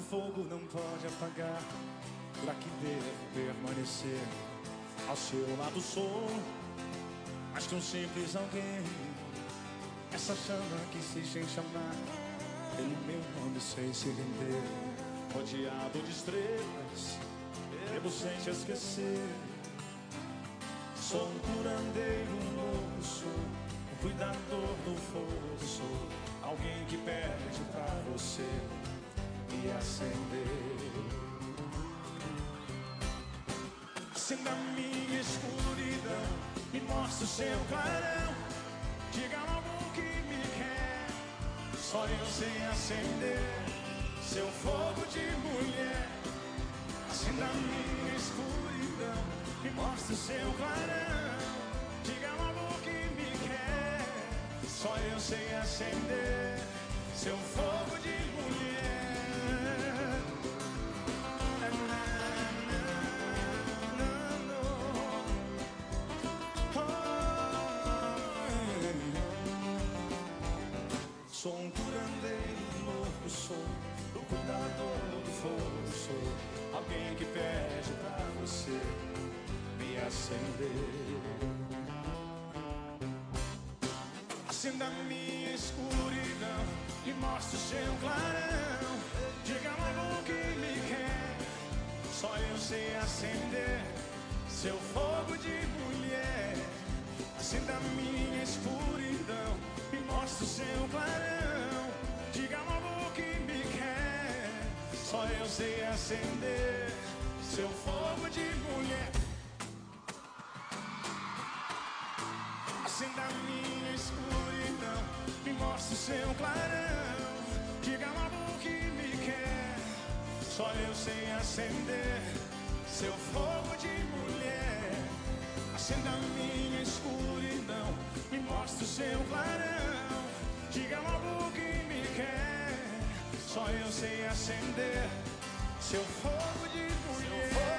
O fogo não pode apagar, pra que devo permanecer? Ao seu lado sou que um simples alguém. Essa chama que se sem chamar, pelo meu nome sem se render. Rodeado de estrelas, devo sem te esquecer. Sou um curandeiro sou um cuidador do fogo, sou alguém que pede pra você acender. Acenda minha escuridão e mostra o seu clarão. Diga logo que me quer, só eu sei acender seu fogo de mulher. Acenda minha escuridão e mostra o seu clarão. Diga logo que me quer, só eu sei acender seu fogo acender. Acenda minha escuridão e mostre o seu clarão. Diga logo o que me quer, só eu sei acender seu fogo de mulher. Acenda minha escuridão e mostre o seu clarão. Diga logo o que me quer, só eu sei acender seu fogo de mulher. Acenda minha escuridão e mostre o seu clarão. Diga logo o que me quer, só eu sei acender seu fogo de mulher. Acenda minha escuridão e mostre o seu clarão. Diga logo o que me quer, só eu sei acender seu fogo de mulher.